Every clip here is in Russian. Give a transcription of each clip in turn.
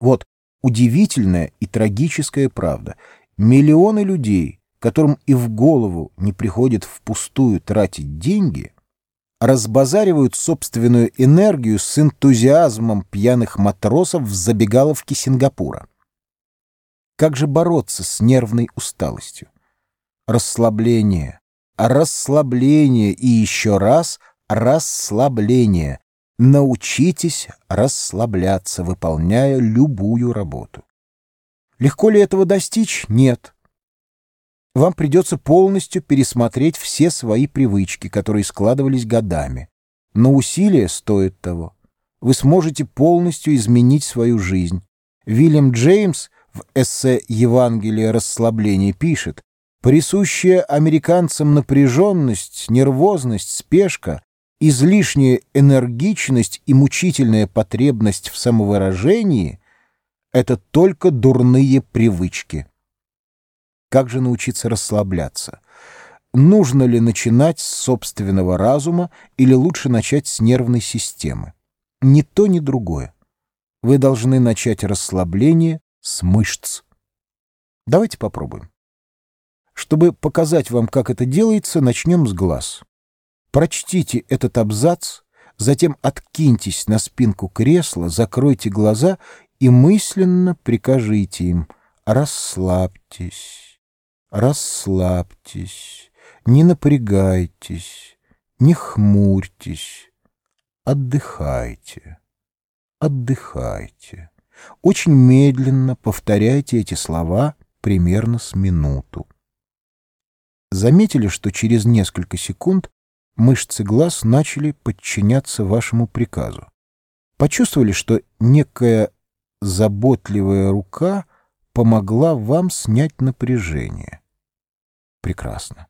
Вот удивительная и трагическая правда. Миллионы людей, которым и в голову не приходит впустую тратить деньги, разбазаривают собственную энергию с энтузиазмом пьяных матросов в забегаловке Сингапура. Как же бороться с нервной усталостью? Расслабление, расслабление и еще раз расслабление. Научитесь расслабляться, выполняя любую работу. Легко ли этого достичь? Нет. Вам придется полностью пересмотреть все свои привычки, которые складывались годами. Но усилия стоят того. Вы сможете полностью изменить свою жизнь. Вильям Джеймс в эссе «Евангелие расслабления» пишет, «Присущая американцам напряженность, нервозность, спешка излишняя энергичность и мучительная потребность в самовыражении — это только дурные привычки. Как же научиться расслабляться? Нужно ли начинать с собственного разума или лучше начать с нервной системы? Ни то, ни другое. Вы должны начать расслабление с мышц. Давайте попробуем. Чтобы показать вам, как это делается, начнем с глаз. Прочтите этот абзац, затем откиньтесь на спинку кресла, закройте глаза и мысленно прикажите им «расслабьтесь, расслабьтесь, не напрягайтесь, не хмурьтесь, отдыхайте, отдыхайте». Очень медленно повторяйте эти слова примерно с минуту. Заметили, что через несколько секунд мышцы глаз начали подчиняться вашему приказу. Почувствовали, что некая заботливая рука помогла вам снять напряжение. Прекрасно.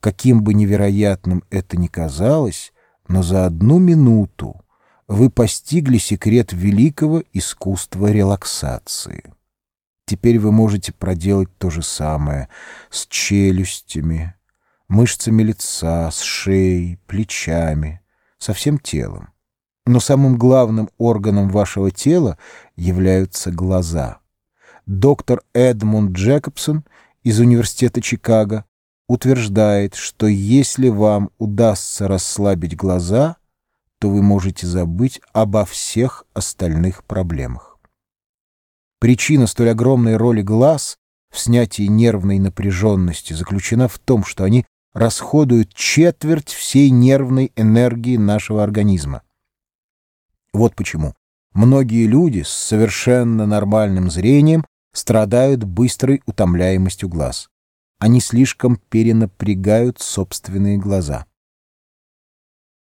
Каким бы невероятным это ни казалось, но за одну минуту вы постигли секрет великого искусства релаксации. Теперь вы можете проделать то же самое с челюстями, мышцами лица, с шеей, плечами, со всем телом. Но самым главным органом вашего тела являются глаза. Доктор Эдмунд Джекобсон из Университета Чикаго утверждает, что если вам удастся расслабить глаза, то вы можете забыть обо всех остальных проблемах. Причина столь огромной роли глаз в снятии нервной напряженности заключена в том, что они расходуют четверть всей нервной энергии нашего организма. Вот почему многие люди с совершенно нормальным зрением страдают быстрой утомляемостью глаз. Они слишком перенапрягают собственные глаза.